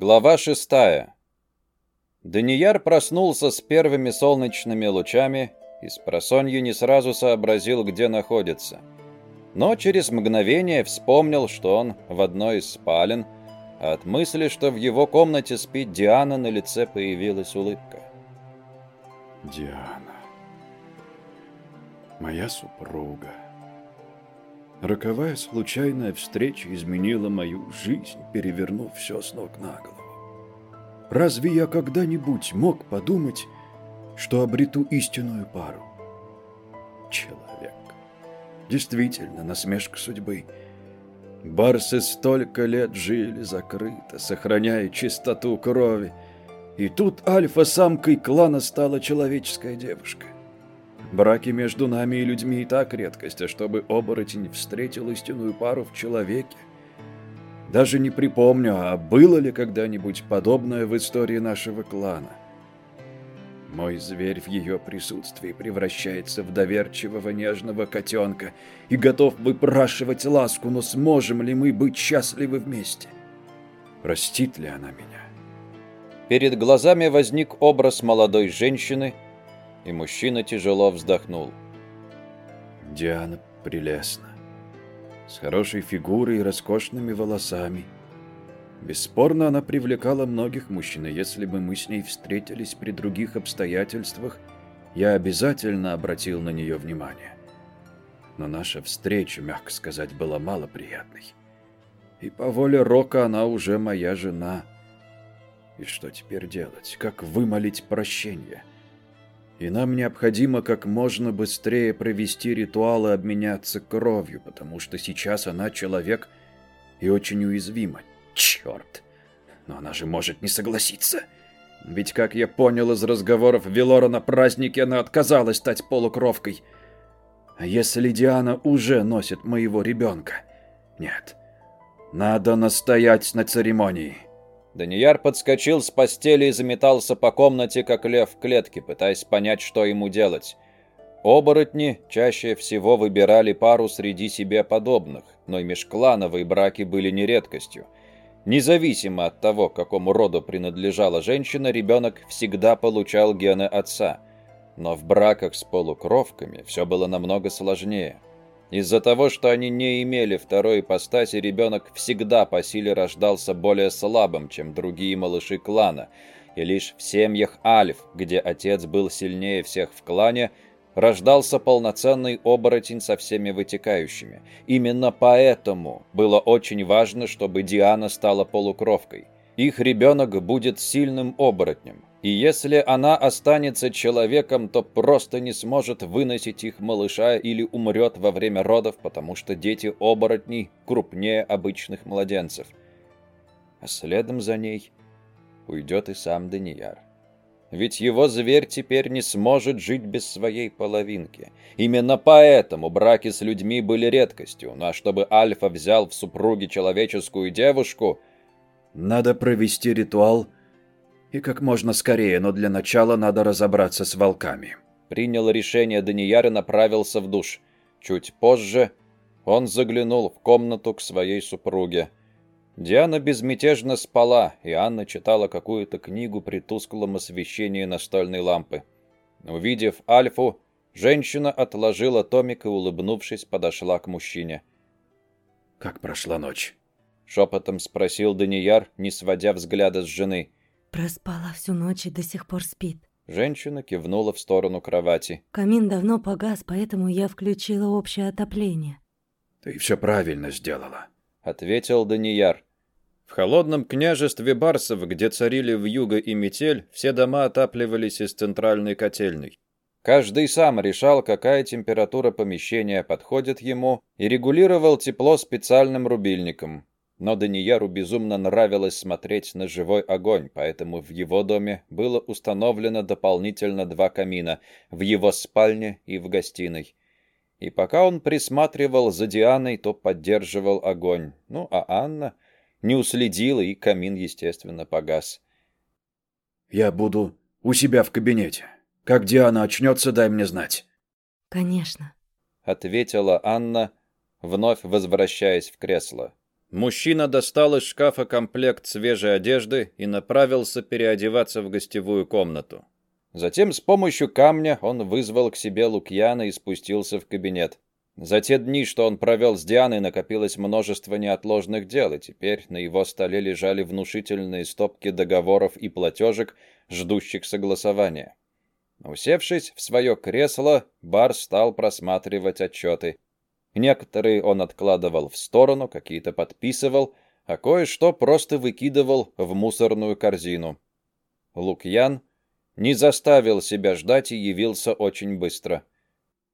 Глава шестая. Данияр проснулся с первыми солнечными лучами и с просонью не сразу сообразил, где находится. Но через мгновение вспомнил, что он в одной из спален, а от мысли, что в его комнате спит Диана, на лице появилась улыбка. Диана. Моя супруга. Роковая случайная встреча изменила мою жизнь, перевернув все с ног на голову. Разве я когда-нибудь мог подумать, что обрету истинную пару? Человек. Действительно, насмешка судьбы. Барсы столько лет жили закрыто, сохраняя чистоту крови. И тут альфа-самкой клана стала человеческая девушка. Браки между нами и людьми и так редкость, а чтобы оборотень встретил истинную пару в человеке. Даже не припомню, а было ли когда-нибудь подобное в истории нашего клана. Мой зверь в ее присутствии превращается в доверчивого нежного котенка и готов выпрашивать ласку, но сможем ли мы быть счастливы вместе? Простит ли она меня? Перед глазами возник образ молодой женщины – и мужчина тяжело вздохнул. Диана прелестна, с хорошей фигурой и роскошными волосами. Бесспорно, она привлекала многих мужчин, и если бы мы с ней встретились при других обстоятельствах, я обязательно обратил на нее внимание. Но наша встреча, мягко сказать, была малоприятной. И по воле Рока она уже моя жена. И что теперь делать? Как вымолить прощение? — и нам необходимо как можно быстрее провести ритуал и обменяться кровью, потому что сейчас она человек и очень уязвима. Черт! Но она же может не согласиться. Ведь, как я понял из разговоров Велора на празднике, она отказалась стать полукровкой. А если Диана уже носит моего ребенка? Нет. Надо настоять на церемонии. Данияр подскочил с постели и заметался по комнате, как лев в клетке, пытаясь понять, что ему делать. Оборотни чаще всего выбирали пару среди себе подобных, но и межклановые браки были не редкостью. Независимо от того, к какому роду принадлежала женщина, ребенок всегда получал гены отца. Но в браках с полукровками все было намного сложнее. Из-за того, что они не имели второй ипостаси, ребенок всегда по силе рождался более слабым, чем другие малыши клана, и лишь в семьях Альф, где отец был сильнее всех в клане, рождался полноценный оборотень со всеми вытекающими. Именно поэтому было очень важно, чтобы Диана стала полукровкой. Их ребенок будет сильным оборотнем, и если она останется человеком, то просто не сможет выносить их малыша или умрет во время родов, потому что дети оборотней крупнее обычных младенцев. А следом за ней уйдет и сам Данияр. Ведь его зверь теперь не сможет жить без своей половинки. Именно поэтому браки с людьми были редкостью, ну а чтобы Альфа взял в супруги человеческую девушку... Надо провести ритуал и как можно скорее, но для начала надо разобраться с волками. Принял решение Данияр и направился в душ. Чуть позже он заглянул в комнату к своей супруге. Диана безмятежно спала, и Анна читала какую-то книгу при тусклом освещении настольной лампы. Увидев Альфу, женщина отложила томик и, улыбнувшись, подошла к мужчине. «Как прошла ночь?» — шепотом спросил Данияр, не сводя взгляда с жены. Проспала всю ночь и до сих пор спит. Женщина кивнула в сторону кровати. Камин давно погас, поэтому я включила общее отопление. Ты все правильно сделала, ответил Данияр. В холодном княжестве Барсов, где царили вьюга и метель, все дома отапливались из центральной котельной. Каждый сам решал, какая температура помещения подходит ему, и регулировал тепло специальным рубильником. Но Данияру безумно нравилось смотреть на живой огонь, поэтому в его доме было установлено дополнительно два камина в его спальне и в гостиной. И пока он присматривал за Дианой, то поддерживал огонь. Ну, а Анна не уследила, и камин, естественно, погас. «Я буду у себя в кабинете. Как Диана очнется, дай мне знать». «Конечно», — ответила Анна, вновь возвращаясь в кресло. Мужчина достал из шкафа комплект свежей одежды и направился переодеваться в гостевую комнату. Затем с помощью камня он вызвал к себе Лукьяна и спустился в кабинет. За те дни, что он провел с Дианой, накопилось множество неотложных дел, и теперь на его столе лежали внушительные стопки договоров и платежек, ждущих согласования. Усевшись в свое кресло, Бар стал просматривать отчеты. Некоторые он откладывал в сторону, какие-то подписывал, а кое-что просто выкидывал в мусорную корзину. Лукьян не заставил себя ждать и явился очень быстро.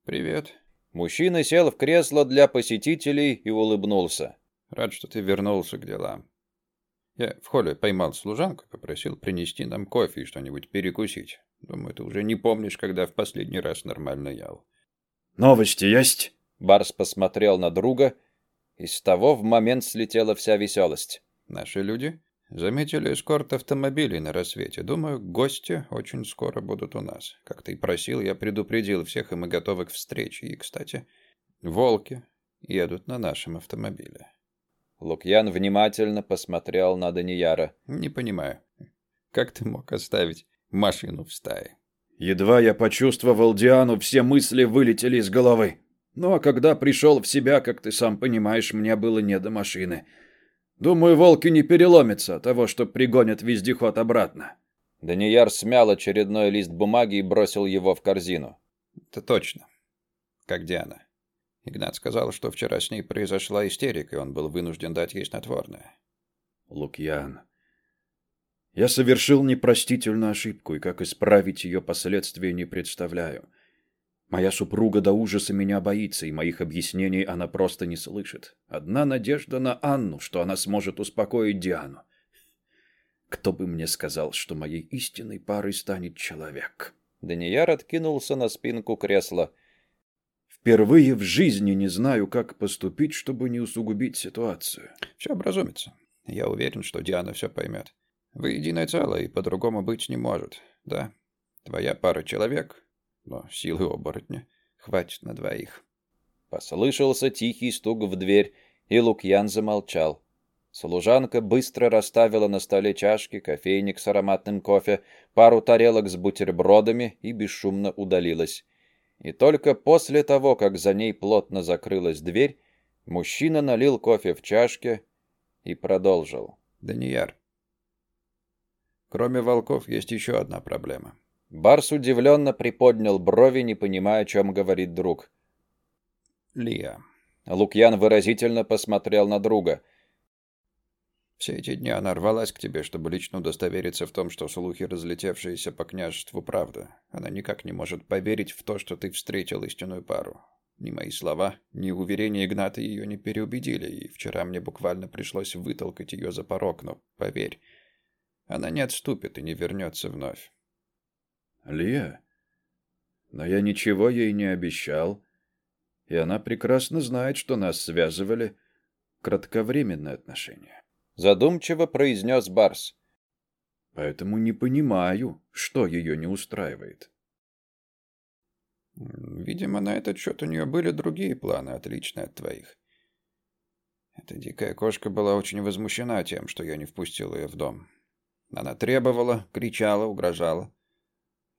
«Привет». Мужчина сел в кресло для посетителей и улыбнулся. «Рад, что ты вернулся к делам. Я в холле поймал служанку, попросил принести нам кофе и что-нибудь перекусить. Думаю, ты уже не помнишь, когда в последний раз нормально ел». «Новости есть?» Барс посмотрел на друга, и с того в момент слетела вся веселость. «Наши люди заметили эскорт автомобилей на рассвете. Думаю, гости очень скоро будут у нас. Как ты и просил, я предупредил всех, и мы готовы к встрече. И, кстати, волки едут на нашем автомобиле». Лукьян внимательно посмотрел на Данияра. «Не понимаю, как ты мог оставить машину в стае?» Едва я почувствовал Диану, все мысли вылетели из головы. Ну а когда пришел в себя, как ты сам понимаешь, мне было не до машины. Думаю, волки не переломятся от того, что пригонят вездеход обратно. Данияр смял очередной лист бумаги и бросил его в корзину. Это точно. Как Диана. Игнат сказал, что вчера с ней произошла истерика, и он был вынужден дать ей снотворное. Лукьян, я совершил непростительную ошибку, и как исправить ее последствия не представляю. Моя супруга до ужаса меня боится, и моих объяснений она просто не слышит. Одна надежда на Анну, что она сможет успокоить Диану. Кто бы мне сказал, что моей истинной парой станет человек? Данияр откинулся на спинку кресла. Впервые в жизни не знаю, как поступить, чтобы не усугубить ситуацию. Все образумится. Я уверен, что Диана все поймет. Вы единое целое, и по-другому быть не может. Да, твоя пара человек, но силы оборотня хватит на двоих. Послышался тихий стук в дверь, и Лукьян замолчал. Служанка быстро расставила на столе чашки, кофейник с ароматным кофе, пару тарелок с бутербродами и бесшумно удалилась. И только после того, как за ней плотно закрылась дверь, мужчина налил кофе в чашке и продолжил. «Данияр, кроме волков есть еще одна проблема. Барс удивленно приподнял брови, не понимая, о чем говорит друг. «Лия». Лукьян выразительно посмотрел на друга. «Все эти дни она рвалась к тебе, чтобы лично удостовериться в том, что слухи, разлетевшиеся по княжеству, правда. Она никак не может поверить в то, что ты встретил истинную пару. Ни мои слова, ни уверения Игната ее не переубедили, и вчера мне буквально пришлось вытолкать ее за порог, но, поверь, она не отступит и не вернется вновь. Лия? Но я ничего ей не обещал. И она прекрасно знает, что нас связывали кратковременные отношения. Задумчиво произнес Барс. Поэтому не понимаю, что ее не устраивает. Видимо, на этот счет у нее были другие планы, отличные от твоих. Эта дикая кошка была очень возмущена тем, что я не впустил ее в дом. Она требовала, кричала, угрожала.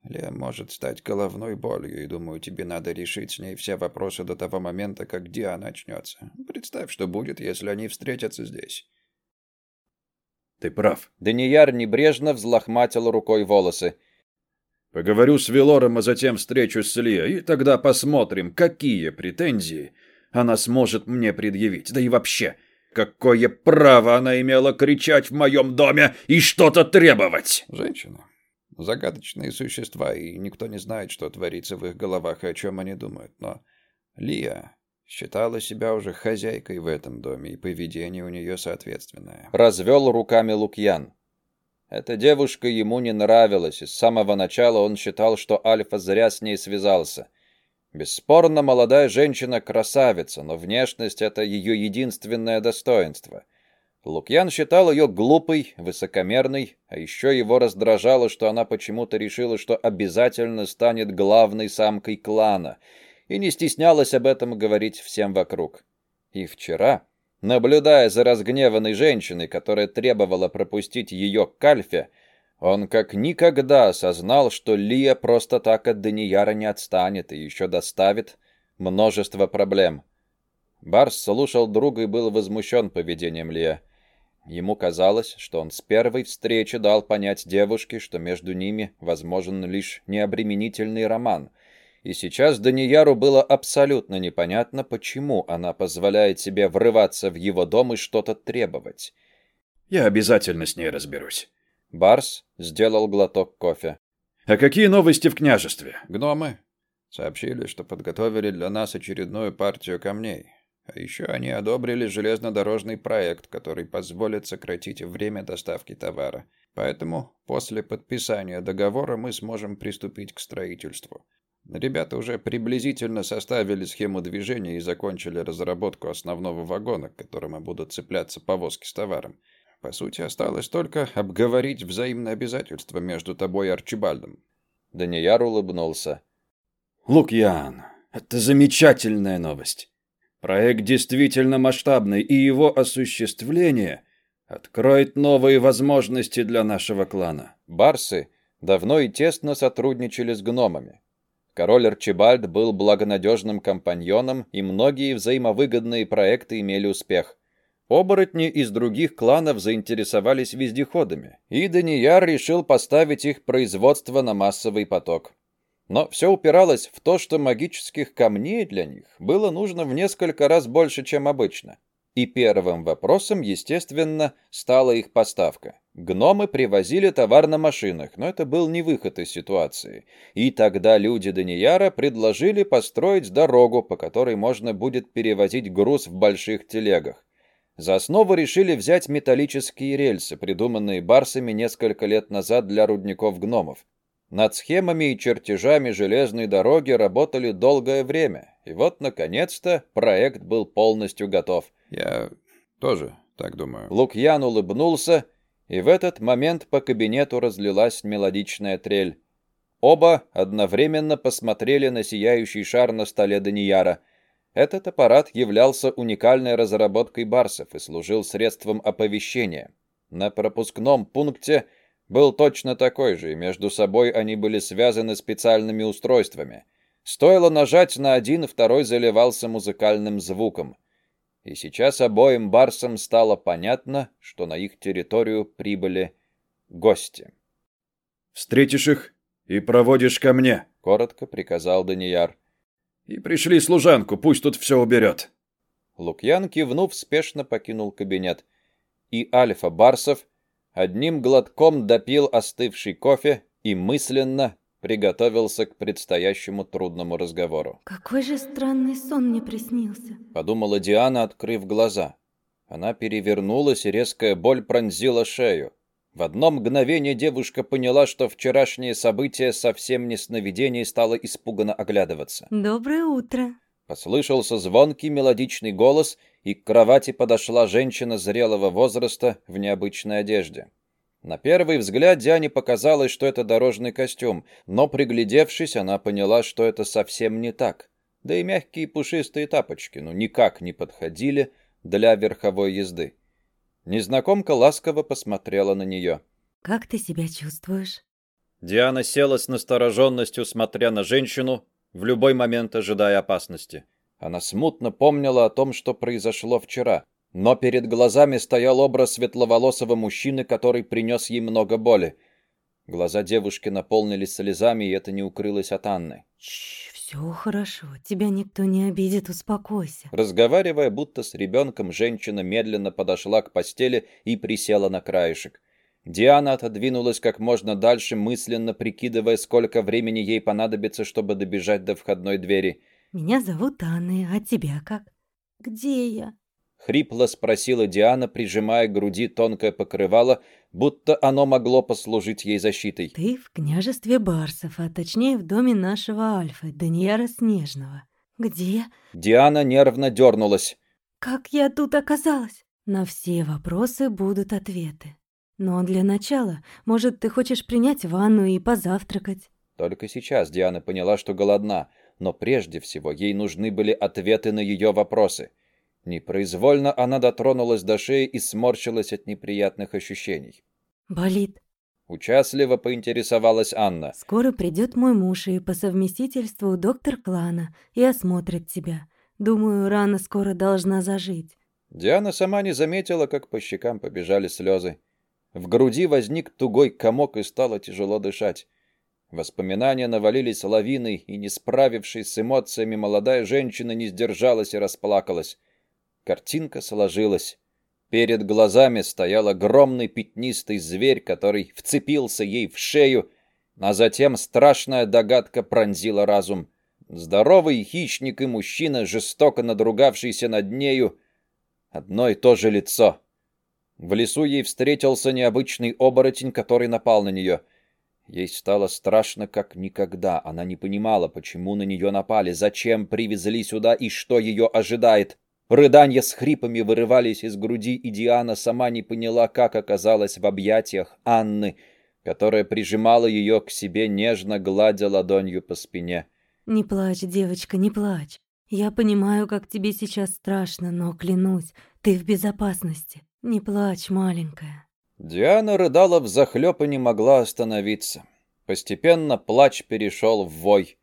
Лея может стать головной болью, и думаю, тебе надо решить с ней все вопросы до того момента, как Диа начнется. Представь, что будет, если они встретятся здесь. Ты прав. Данияр небрежно взлохматил рукой волосы. Поговорю с Велором, а затем встречусь с Лией, и тогда посмотрим, какие претензии она сможет мне предъявить. Да и вообще, какое право она имела кричать в моем доме и что-то требовать? Женщина. Загадочные существа, и никто не знает, что творится в их головах и о чем они думают. Но Лия считала себя уже хозяйкой в этом доме, и поведение у нее соответственное. Развел руками Лукьян. Эта девушка ему не нравилась, и с самого начала он считал, что Альфа зря с ней связался. Бесспорно, молодая женщина красавица, но внешность — это ее единственное достоинство — Лукьян считал ее глупой, высокомерной, а еще его раздражало, что она почему-то решила, что обязательно станет главной самкой клана, и не стеснялась об этом говорить всем вокруг. И вчера Наблюдая за разгневанной женщиной, которая требовала пропустить ее к Кальфе, он как никогда осознал, что Лия просто так от Данияра не отстанет и еще доставит множество проблем. Барс слушал друга и был возмущен поведением Лия. Ему казалось, что он с первой встречи дал понять девушке, что между ними возможен лишь необременительный роман. И сейчас Данияру было абсолютно непонятно, почему она позволяет себе врываться в его дом и что-то требовать. «Я обязательно с ней разберусь». Барс сделал глоток кофе. «А какие новости в княжестве?» «Гномы сообщили, что подготовили для нас очередную партию камней. А еще они одобрили железнодорожный проект, который позволит сократить время доставки товара. Поэтому после подписания договора мы сможем приступить к строительству. Ребята уже приблизительно составили схему движения и закончили разработку основного вагона, к которому будут цепляться повозки с товаром. По сути, осталось только обговорить взаимные обязательства между тобой и Арчибальдом. Данияр улыбнулся. «Лукьян, это замечательная новость. Проект действительно масштабный, и его осуществление откроет новые возможности для нашего клана. Барсы давно и тесно сотрудничали с гномами. Король Арчибальд был благонадежным компаньоном, и многие взаимовыгодные проекты имели успех. Оборотни из других кланов заинтересовались вездеходами, и Данияр решил поставить их производство на массовый поток. Но все упиралось в то, что магических камней для них было нужно в несколько раз больше, чем обычно. И первым вопросом, естественно, стала их поставка. Гномы привозили товар на машинах, но это был не выход из ситуации. И тогда люди Данияра предложили построить дорогу, по которой можно будет перевозить груз в больших телегах. За основу решили взять металлические рельсы, придуманные барсами несколько лет назад для рудников гномов. Над схемами и чертежами железной дороги работали долгое время, и вот, наконец-то, проект был полностью готов. Я тоже так думаю. Лукьян улыбнулся, и в этот момент по кабинету разлилась мелодичная трель. Оба одновременно посмотрели на сияющий шар на столе Данияра. Этот аппарат являлся уникальной разработкой барсов и служил средством оповещения. На пропускном пункте – был точно такой же, и между собой они были связаны специальными устройствами. Стоило нажать на один, второй заливался музыкальным звуком. И сейчас обоим барсам стало понятно, что на их территорию прибыли гости. «Встретишь их и проводишь ко мне», — коротко приказал Данияр. «И пришли служанку, пусть тут все уберет». Лукьян, кивнув, спешно покинул кабинет. И Альфа Барсов одним глотком допил остывший кофе и мысленно приготовился к предстоящему трудному разговору. «Какой же странный сон мне приснился», — подумала Диана, открыв глаза. Она перевернулась, и резкая боль пронзила шею. В одно мгновение девушка поняла, что вчерашнее событие совсем не сновидение и стала испуганно оглядываться. «Доброе утро», Послышался звонкий мелодичный голос, и к кровати подошла женщина зрелого возраста в необычной одежде. На первый взгляд Диане показалось, что это дорожный костюм, но приглядевшись, она поняла, что это совсем не так. Да и мягкие пушистые тапочки ну никак не подходили для верховой езды. Незнакомка ласково посмотрела на нее. «Как ты себя чувствуешь?» Диана села с настороженностью, смотря на женщину, в любой момент ожидая опасности. Она смутно помнила о том, что произошло вчера, но перед глазами стоял образ светловолосого мужчины, который принес ей много боли. Глаза девушки наполнились слезами, и это не укрылось от Анны. «Чш, все хорошо, тебя никто не обидит, успокойся». Разговаривая будто с ребенком, женщина медленно подошла к постели и присела на краешек. Диана отодвинулась как можно дальше, мысленно прикидывая, сколько времени ей понадобится, чтобы добежать до входной двери. «Меня зовут Анна, а тебя как? Где я?» Хрипло спросила Диана, прижимая к груди тонкое покрывало, будто оно могло послужить ей защитой. «Ты в княжестве Барсов, а точнее в доме нашего Альфы, Даниэра Снежного. Где?» Диана нервно дернулась. «Как я тут оказалась?» «На все вопросы будут ответы. Но для начала, может, ты хочешь принять ванну и позавтракать?» Только сейчас Диана поняла, что голодна, но прежде всего ей нужны были ответы на ее вопросы. Непроизвольно она дотронулась до шеи и сморщилась от неприятных ощущений. «Болит?» Участливо поинтересовалась Анна. «Скоро придет мой муж и по совместительству доктор клана и осмотрит тебя. Думаю, рана скоро должна зажить». Диана сама не заметила, как по щекам побежали слезы. В груди возник тугой комок и стало тяжело дышать. Воспоминания навалились лавиной, и, не справившись с эмоциями, молодая женщина не сдержалась и расплакалась. Картинка сложилась. Перед глазами стоял огромный пятнистый зверь, который вцепился ей в шею, а затем страшная догадка пронзила разум. Здоровый хищник и мужчина, жестоко надругавшийся над нею, одно и то же лицо. В лесу ей встретился необычный оборотень, который напал на нее. Ей стало страшно, как никогда. Она не понимала, почему на нее напали, зачем привезли сюда и что ее ожидает. Рыдания с хрипами вырывались из груди, и Диана сама не поняла, как оказалась в объятиях Анны, которая прижимала ее к себе, нежно гладя ладонью по спине. «Не плачь, девочка, не плачь. Я понимаю, как тебе сейчас страшно, но, клянусь, ты в безопасности. Не плачь, маленькая». Диана рыдала взахлёб и не могла остановиться. Постепенно плач перешел в вой.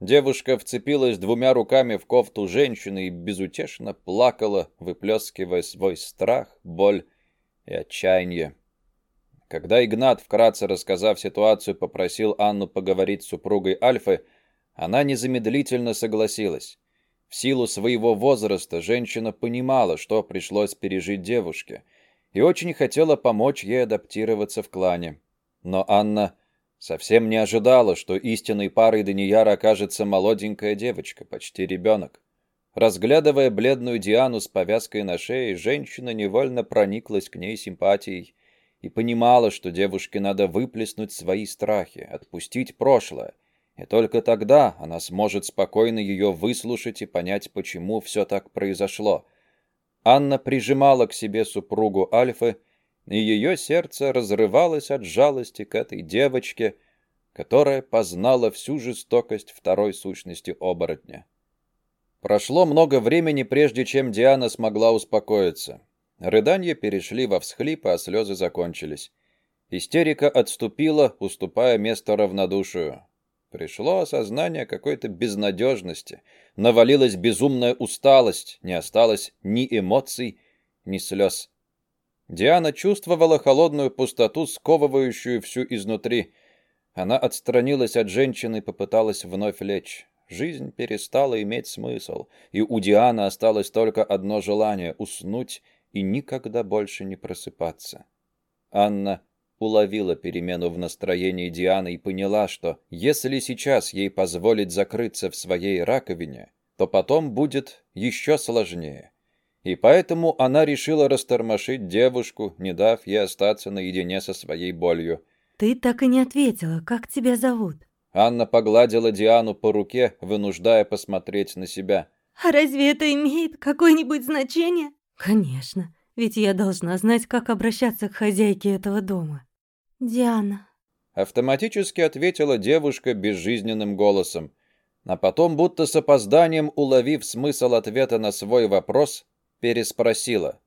Девушка вцепилась двумя руками в кофту женщины и безутешно плакала, выплескивая свой страх, боль и отчаяние. Когда Игнат, вкратце рассказав ситуацию, попросил Анну поговорить с супругой Альфы, она незамедлительно согласилась. В силу своего возраста женщина понимала, что пришлось пережить девушке, и очень хотела помочь ей адаптироваться в клане. Но Анна Совсем не ожидала, что истинной парой Данияра окажется молоденькая девочка, почти ребенок. Разглядывая бледную Диану с повязкой на шее, женщина невольно прониклась к ней симпатией и понимала, что девушке надо выплеснуть свои страхи, отпустить прошлое, и только тогда она сможет спокойно ее выслушать и понять, почему все так произошло. Анна прижимала к себе супругу Альфы, и ее сердце разрывалось от жалости к этой девочке, которая познала всю жестокость второй сущности оборотня. Прошло много времени, прежде чем Диана смогла успокоиться. Рыдания перешли во всхлипы, а слезы закончились. Истерика отступила, уступая место равнодушию. Пришло осознание какой-то безнадежности, навалилась безумная усталость, не осталось ни эмоций, ни слез. Диана чувствовала холодную пустоту, сковывающую всю изнутри. Она отстранилась от женщины и попыталась вновь лечь. Жизнь перестала иметь смысл, и у Дианы осталось только одно желание — уснуть и никогда больше не просыпаться. Анна уловила перемену в настроении Дианы и поняла, что если сейчас ей позволить закрыться в своей раковине, то потом будет еще сложнее — и поэтому она решила растормошить девушку, не дав ей остаться наедине со своей болью. «Ты так и не ответила, как тебя зовут?» Анна погладила Диану по руке, вынуждая посмотреть на себя. «А разве это имеет какое-нибудь значение?» «Конечно, ведь я должна знать, как обращаться к хозяйке этого дома». «Диана». Автоматически ответила девушка безжизненным голосом. А потом, будто с опозданием уловив смысл ответа на свой вопрос, переспросила.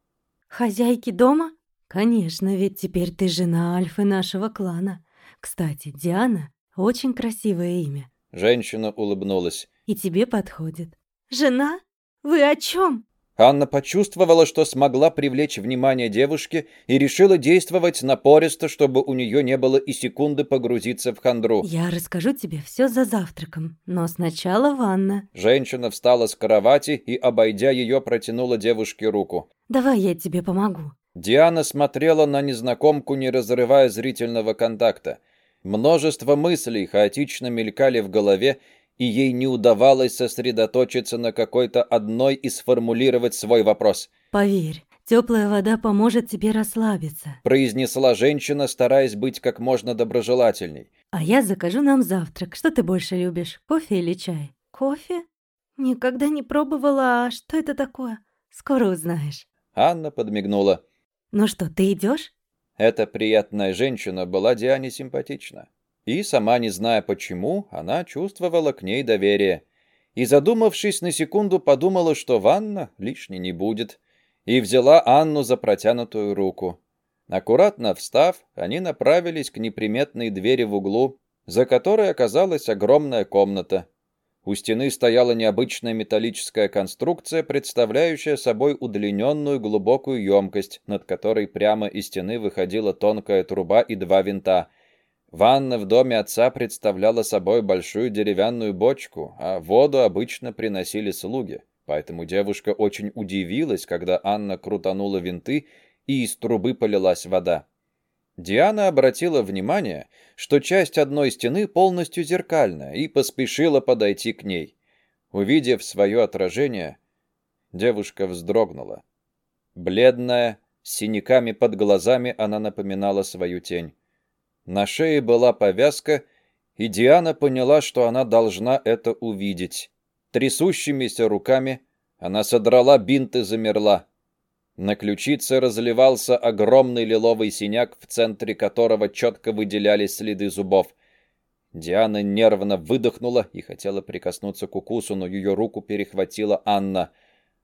«Хозяйки дома? Конечно, ведь теперь ты жена Альфы нашего клана. Кстати, Диана — очень красивое имя». Женщина улыбнулась. «И тебе подходит». «Жена? Вы о чем? Анна почувствовала, что смогла привлечь внимание девушки и решила действовать напористо, чтобы у нее не было и секунды погрузиться в хандру. «Я расскажу тебе все за завтраком, но сначала ванна». Женщина встала с кровати и, обойдя ее, протянула девушке руку. «Давай я тебе помогу». Диана смотрела на незнакомку, не разрывая зрительного контакта. Множество мыслей хаотично мелькали в голове, и ей не удавалось сосредоточиться на какой-то одной и сформулировать свой вопрос. «Поверь, теплая вода поможет тебе расслабиться», произнесла женщина, стараясь быть как можно доброжелательней. «А я закажу нам завтрак. Что ты больше любишь, кофе или чай?» «Кофе? Никогда не пробовала, а что это такое? Скоро узнаешь». Анна подмигнула. «Ну что, ты идешь? Эта приятная женщина была Диане симпатична. И, сама не зная почему, она чувствовала к ней доверие. и, задумавшись на секунду, подумала, что ванна лишней не будет, и взяла Анну за протянутую руку. Аккуратно встав, они направились к неприметной двери в углу, за которой оказалась огромная комната. У стены стояла необычная металлическая конструкция, представляющая собой удлиненную глубокую емкость, над которой прямо из стены выходила тонкая труба и два винта. Ванна в доме отца представляла собой большую деревянную бочку, а воду обычно приносили слуги. Поэтому девушка очень удивилась, когда Анна крутанула винты, и из трубы полилась вода. Диана обратила внимание, что часть одной стены полностью зеркальная, и поспешила подойти к ней. Увидев свое отражение, девушка вздрогнула. Бледная, с синяками под глазами, она напоминала свою тень. На шее была повязка, и Диана поняла, что она должна это увидеть. Трясущимися руками она содрала бинт и замерла. На ключице разливался огромный лиловый синяк, в центре которого четко выделялись следы зубов. Диана нервно выдохнула и хотела прикоснуться к укусу, но ее руку перехватила Анна.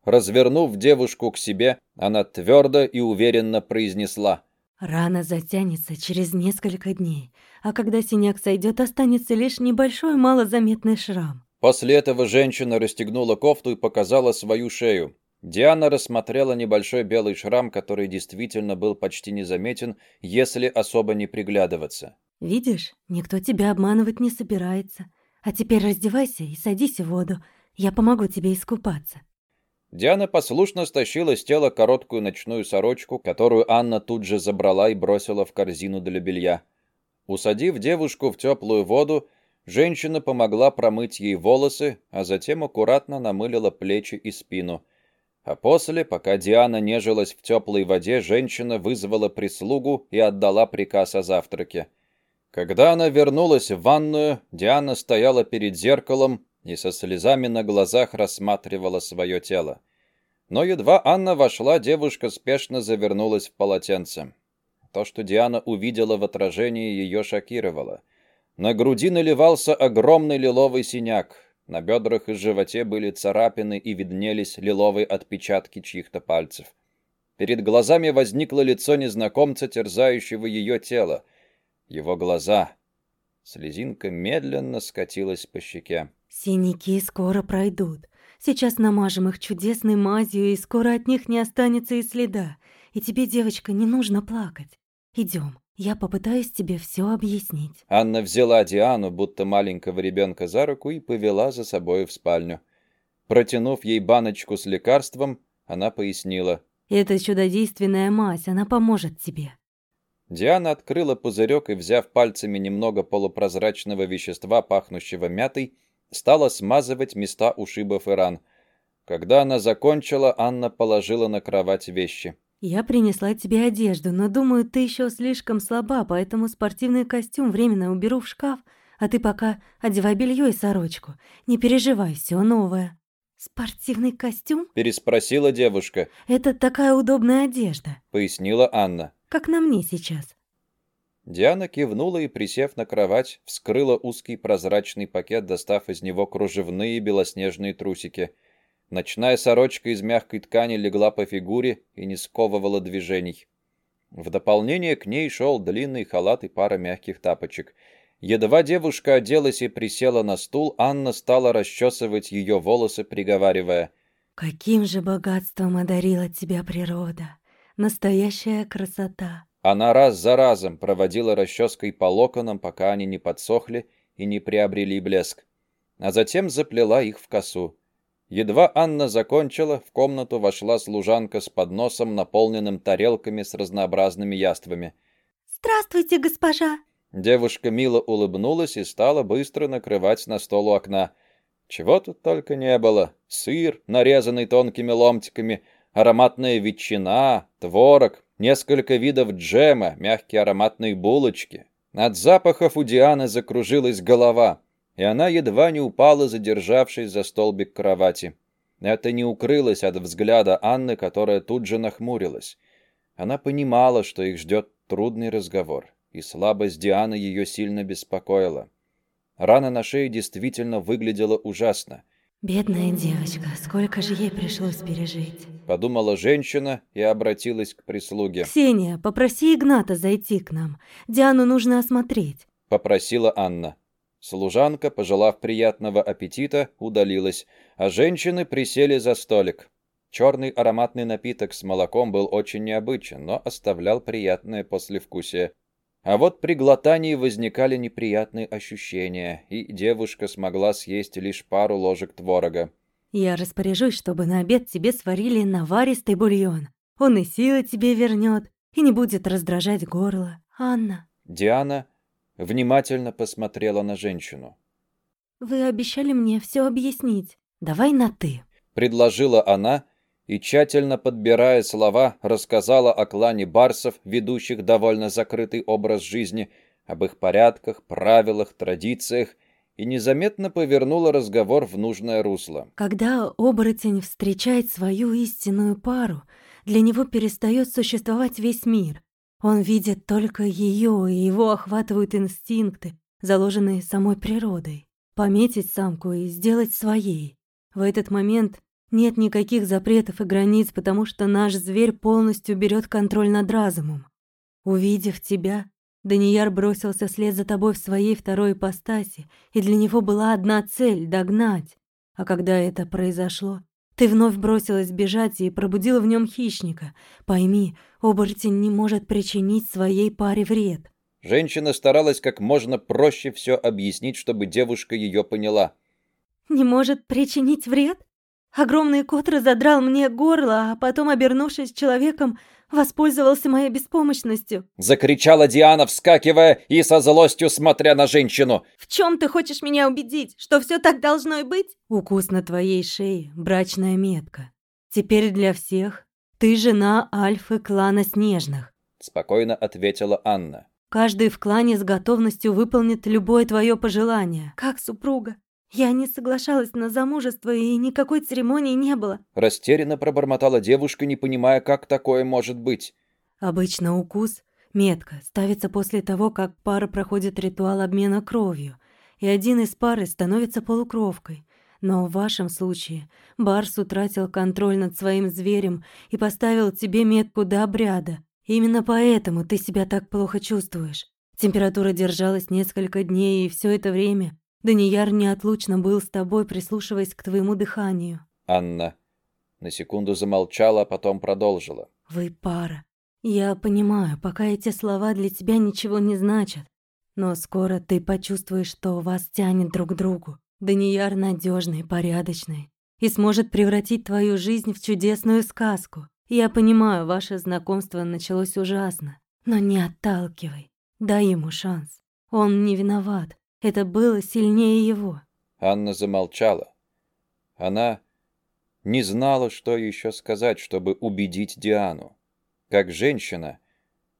Развернув девушку к себе, она твердо и уверенно произнесла. «Рана затянется через несколько дней, а когда синяк сойдет, останется лишь небольшой малозаметный шрам». После этого женщина расстегнула кофту и показала свою шею. Диана рассмотрела небольшой белый шрам, который действительно был почти незаметен, если особо не приглядываться. «Видишь, никто тебя обманывать не собирается. А теперь раздевайся и садись в воду. Я помогу тебе искупаться». Диана послушно стащила с тела короткую ночную сорочку, которую Анна тут же забрала и бросила в корзину для белья. Усадив девушку в теплую воду, женщина помогла промыть ей волосы, а затем аккуратно намылила плечи и спину – а после, пока Диана нежилась в теплой воде, женщина вызвала прислугу и отдала приказ о завтраке. Когда она вернулась в ванную, Диана стояла перед зеркалом и со слезами на глазах рассматривала свое тело. Но едва Анна вошла, девушка спешно завернулась в полотенце. То, что Диана увидела в отражении, ее шокировало. На груди наливался огромный лиловый синяк, на бедрах и животе были царапины и виднелись лиловые отпечатки чьих-то пальцев. Перед глазами возникло лицо незнакомца, терзающего ее тело. Его глаза. Слезинка медленно скатилась по щеке. «Синяки скоро пройдут. Сейчас намажем их чудесной мазью, и скоро от них не останется и следа. И тебе, девочка, не нужно плакать. Идем. Я попытаюсь тебе все объяснить. Анна взяла Диану, будто маленького ребенка, за руку и повела за собой в спальню. Протянув ей баночку с лекарством, она пояснила. «Это чудодейственная мазь, она поможет тебе». Диана открыла пузырек и, взяв пальцами немного полупрозрачного вещества, пахнущего мятой, стала смазывать места ушибов и ран. Когда она закончила, Анна положила на кровать вещи. «Я принесла тебе одежду, но думаю, ты еще слишком слаба, поэтому спортивный костюм временно уберу в шкаф, а ты пока одевай белье и сорочку. Не переживай, все новое». «Спортивный костюм?» – переспросила девушка. «Это такая удобная одежда», – пояснила Анна. «Как на мне сейчас». Диана кивнула и, присев на кровать, вскрыла узкий прозрачный пакет, достав из него кружевные белоснежные трусики – Ночная сорочка из мягкой ткани легла по фигуре и не сковывала движений. В дополнение к ней шел длинный халат и пара мягких тапочек. Едва девушка оделась и присела на стул, Анна стала расчесывать ее волосы, приговаривая. «Каким же богатством одарила тебя природа! Настоящая красота!» Она раз за разом проводила расческой по локонам, пока они не подсохли и не приобрели блеск. А затем заплела их в косу. Едва Анна закончила, в комнату вошла служанка с подносом, наполненным тарелками с разнообразными яствами. «Здравствуйте, госпожа!» Девушка мило улыбнулась и стала быстро накрывать на стол у окна. Чего тут только не было. Сыр, нарезанный тонкими ломтиками, ароматная ветчина, творог, несколько видов джема, мягкие ароматные булочки. От запахов у Дианы закружилась голова и она едва не упала, задержавшись за столбик кровати. Это не укрылось от взгляда Анны, которая тут же нахмурилась. Она понимала, что их ждет трудный разговор, и слабость Дианы ее сильно беспокоила. Рана на шее действительно выглядела ужасно. Бедная девочка, сколько же ей пришлось пережить. Подумала женщина и обратилась к прислуге. Ксения, попроси Игната зайти к нам. Диану нужно осмотреть. Попросила Анна. Служанка, пожелав приятного аппетита, удалилась, а женщины присели за столик. Черный ароматный напиток с молоком был очень необычен, но оставлял приятное послевкусие. А вот при глотании возникали неприятные ощущения, и девушка смогла съесть лишь пару ложек творога. «Я распоряжусь, чтобы на обед тебе сварили наваристый бульон. Он и силы тебе вернет, и не будет раздражать горло. Анна». Диана внимательно посмотрела на женщину. «Вы обещали мне все объяснить. Давай на «ты». Предложила она, — и, тщательно подбирая слова, рассказала о клане барсов, ведущих довольно закрытый образ жизни, об их порядках, правилах, традициях, и незаметно повернула разговор в нужное русло. Когда оборотень встречает свою истинную пару, для него перестает существовать весь мир. Он видит только ее, и его охватывают инстинкты, заложенные самой природой. Пометить самку и сделать своей. В этот момент нет никаких запретов и границ, потому что наш зверь полностью берет контроль над разумом. Увидев тебя, Данияр бросился вслед за тобой в своей второй ипостаси, и для него была одна цель — догнать. А когда это произошло, ты вновь бросилась бежать и пробудила в нем хищника. Пойми, оборотень не может причинить своей паре вред. Женщина старалась как можно проще все объяснить, чтобы девушка ее поняла. «Не может причинить вред? Огромный кот разодрал мне горло, а потом, обернувшись человеком, воспользовался моей беспомощностью. Закричала Диана, вскакивая и со злостью смотря на женщину. «В чем ты хочешь меня убедить? Что все так должно и быть?» «Укус на твоей шее, брачная метка. Теперь для всех ты жена Альфы клана Снежных», спокойно ответила Анна. «Каждый в клане с готовностью выполнит любое твое пожелание, как супруга. Я не соглашалась на замужество, и никакой церемонии не было. Растерянно пробормотала девушка, не понимая, как такое может быть. Обычно укус, метка, ставится после того, как пара проходит ритуал обмена кровью, и один из пары становится полукровкой. Но в вашем случае Барс утратил контроль над своим зверем и поставил тебе метку до обряда. Именно поэтому ты себя так плохо чувствуешь. Температура держалась несколько дней, и все это время Данияр неотлучно был с тобой, прислушиваясь к твоему дыханию. Анна на секунду замолчала, а потом продолжила. Вы пара. Я понимаю, пока эти слова для тебя ничего не значат. Но скоро ты почувствуешь, что вас тянет друг к другу. Данияр надежный, порядочный и сможет превратить твою жизнь в чудесную сказку. Я понимаю, ваше знакомство началось ужасно, но не отталкивай. Дай ему шанс. Он не виноват. Это было сильнее его. Анна замолчала. Она не знала, что еще сказать, чтобы убедить Диану. Как женщина,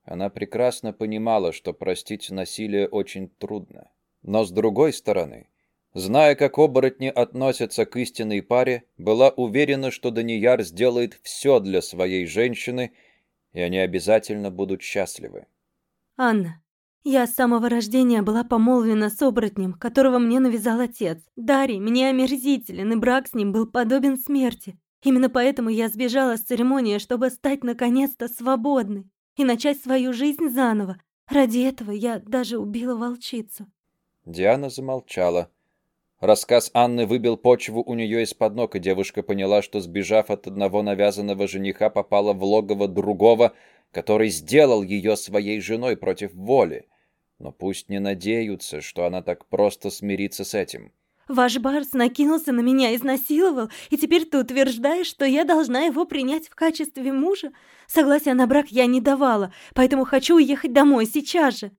она прекрасно понимала, что простить насилие очень трудно. Но с другой стороны, зная, как оборотни относятся к истинной паре, была уверена, что Данияр сделает все для своей женщины, и они обязательно будут счастливы. «Анна, я с самого рождения была помолвлена с оборотнем, которого мне навязал отец. Дарий мне омерзителен, и брак с ним был подобен смерти. Именно поэтому я сбежала с церемонии, чтобы стать наконец-то свободной и начать свою жизнь заново. Ради этого я даже убила волчицу. Диана замолчала. Рассказ Анны выбил почву у нее из-под ног, и девушка поняла, что, сбежав от одного навязанного жениха, попала в логово другого, который сделал ее своей женой против воли. Но пусть не надеются, что она так просто смирится с этим. Ваш Барс накинулся на меня, изнасиловал, и теперь ты утверждаешь, что я должна его принять в качестве мужа? Согласия на брак я не давала, поэтому хочу уехать домой сейчас же.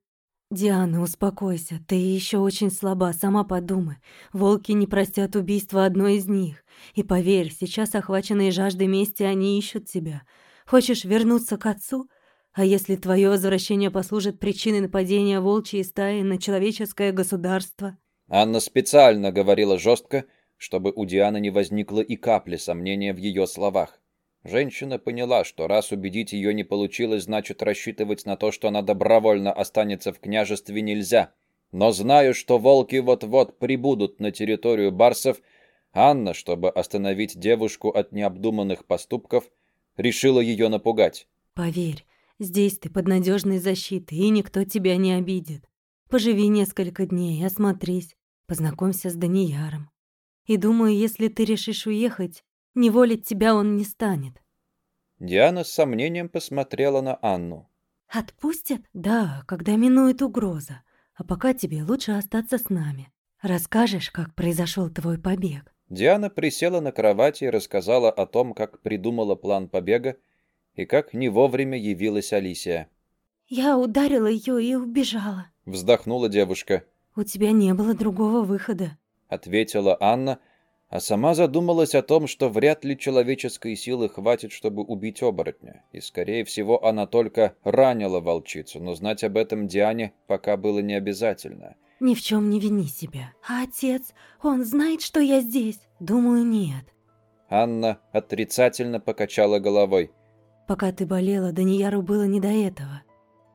Диана, успокойся, ты еще очень слаба, сама подумай. Волки не простят убийства одной из них. И поверь, сейчас охваченные жаждой мести они ищут тебя. Хочешь вернуться к отцу? А если твое возвращение послужит причиной нападения волчьей стаи на человеческое государство? Анна специально говорила жестко, чтобы у Дианы не возникло и капли сомнения в ее словах. Женщина поняла, что раз убедить ее не получилось, значит рассчитывать на то, что она добровольно останется в княжестве нельзя. Но зная, что волки вот-вот прибудут на территорию барсов, Анна, чтобы остановить девушку от необдуманных поступков, решила ее напугать. «Поверь, здесь ты под надежной защитой, и никто тебя не обидит. Поживи несколько дней, осмотрись, познакомься с Данияром. И думаю, если ты решишь уехать, неволить тебя он не станет». Диана с сомнением посмотрела на Анну. «Отпустят? Да, когда минует угроза. А пока тебе лучше остаться с нами. Расскажешь, как произошел твой побег?» Диана присела на кровати и рассказала о том, как придумала план побега и как не вовремя явилась Алисия. «Я ударила ее и убежала», — вздохнула девушка. «У тебя не было другого выхода», — ответила Анна, а сама задумалась о том, что вряд ли человеческой силы хватит, чтобы убить оборотня, и, скорее всего, она только ранила волчицу, но знать об этом Диане пока было не обязательно. «Ни в чем не вини себя. А отец, он знает, что я здесь?» «Думаю, нет». Анна отрицательно покачала головой. «Пока ты болела, Данияру было не до этого.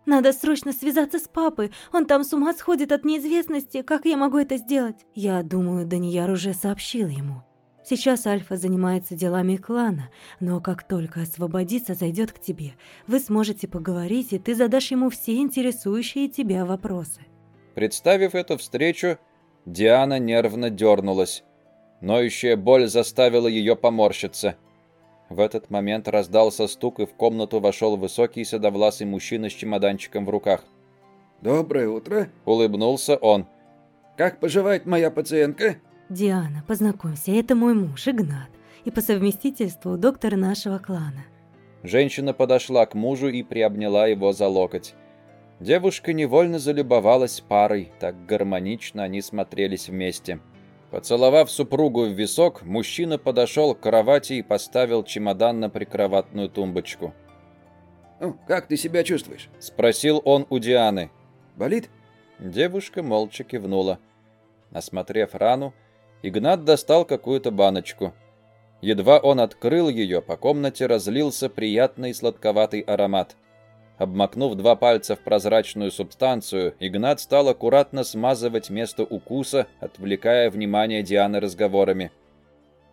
Надо срочно связаться с папой. Он там с ума сходит от неизвестности. Как я могу это сделать? Я думаю, Данияр уже сообщил ему. Сейчас Альфа занимается делами клана, но как только освободится, зайдет к тебе. Вы сможете поговорить, и ты задашь ему все интересующие тебя вопросы. Представив эту встречу, Диана нервно дернулась. Ноющая боль заставила ее поморщиться. В этот момент раздался стук, и в комнату вошел высокий седовласый мужчина с чемоданчиком в руках. «Доброе утро!» — улыбнулся он. «Как поживает моя пациентка?» «Диана, познакомься, это мой муж, Игнат, и по совместительству доктор нашего клана». Женщина подошла к мужу и приобняла его за локоть. Девушка невольно залюбовалась парой, так гармонично они смотрелись вместе. Поцеловав супругу в висок, мужчина подошел к кровати и поставил чемодан на прикроватную тумбочку. «Ну, как ты себя чувствуешь?» — спросил он у Дианы. «Болит?» Девушка молча кивнула. Осмотрев рану, Игнат достал какую-то баночку. Едва он открыл ее, по комнате разлился приятный сладковатый аромат. Обмакнув два пальца в прозрачную субстанцию, Игнат стал аккуратно смазывать место укуса, отвлекая внимание Дианы разговорами.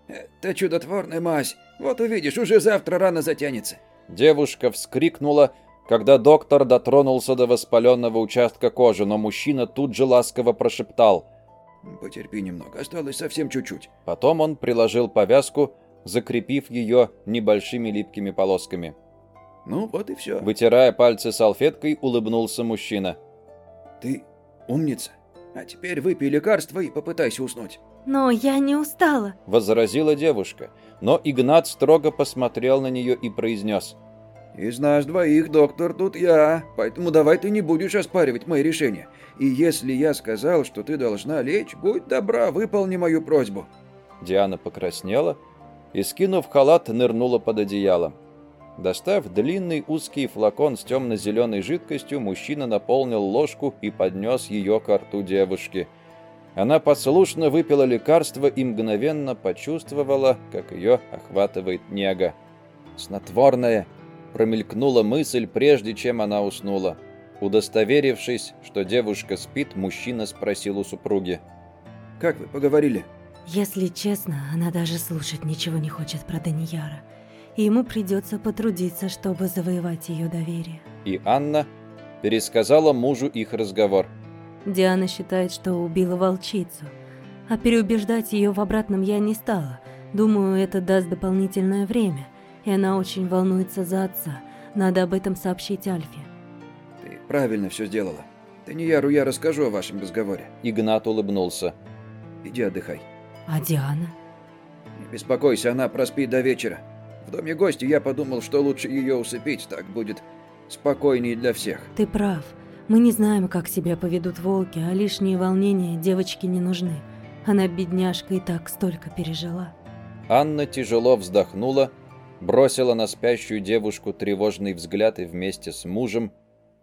«Это чудотворная мазь. Вот увидишь, уже завтра рано затянется». Девушка вскрикнула, когда доктор дотронулся до воспаленного участка кожи, но мужчина тут же ласково прошептал. «Потерпи немного, осталось совсем чуть-чуть». Потом он приложил повязку, закрепив ее небольшими липкими полосками. Ну, вот и все. Вытирая пальцы салфеткой, улыбнулся мужчина. Ты умница. А теперь выпей лекарство и попытайся уснуть. Но я не устала. Возразила девушка. Но Игнат строго посмотрел на нее и произнес. Из нас двоих, доктор, тут я. Поэтому давай ты не будешь оспаривать мои решения. И если я сказал, что ты должна лечь, будь добра, выполни мою просьбу. Диана покраснела и, скинув халат, нырнула под одеяло. Достав длинный узкий флакон с темно-зеленой жидкостью, мужчина наполнил ложку и поднес ее к рту девушки. Она послушно выпила лекарство и мгновенно почувствовала, как ее охватывает нега. «Снотворное!» – промелькнула мысль, прежде чем она уснула. Удостоверившись, что девушка спит, мужчина спросил у супруги. «Как вы поговорили?» «Если честно, она даже слушать ничего не хочет про Данияра и ему придется потрудиться, чтобы завоевать ее доверие. И Анна пересказала мужу их разговор. Диана считает, что убила волчицу, а переубеждать ее в обратном я не стала. Думаю, это даст дополнительное время, и она очень волнуется за отца. Надо об этом сообщить Альфе. Ты правильно все сделала. Данияру я расскажу о вашем разговоре. Игнат улыбнулся. Иди отдыхай. А Диана? Не беспокойся, она проспит до вечера. В доме гостя я подумал, что лучше ее усыпить, так будет спокойнее для всех. Ты прав. Мы не знаем, как себя поведут волки, а лишние волнения девочке не нужны. Она, бедняжка, и так столько пережила. Анна тяжело вздохнула, бросила на спящую девушку тревожный взгляд и вместе с мужем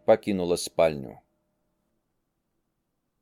покинула спальню.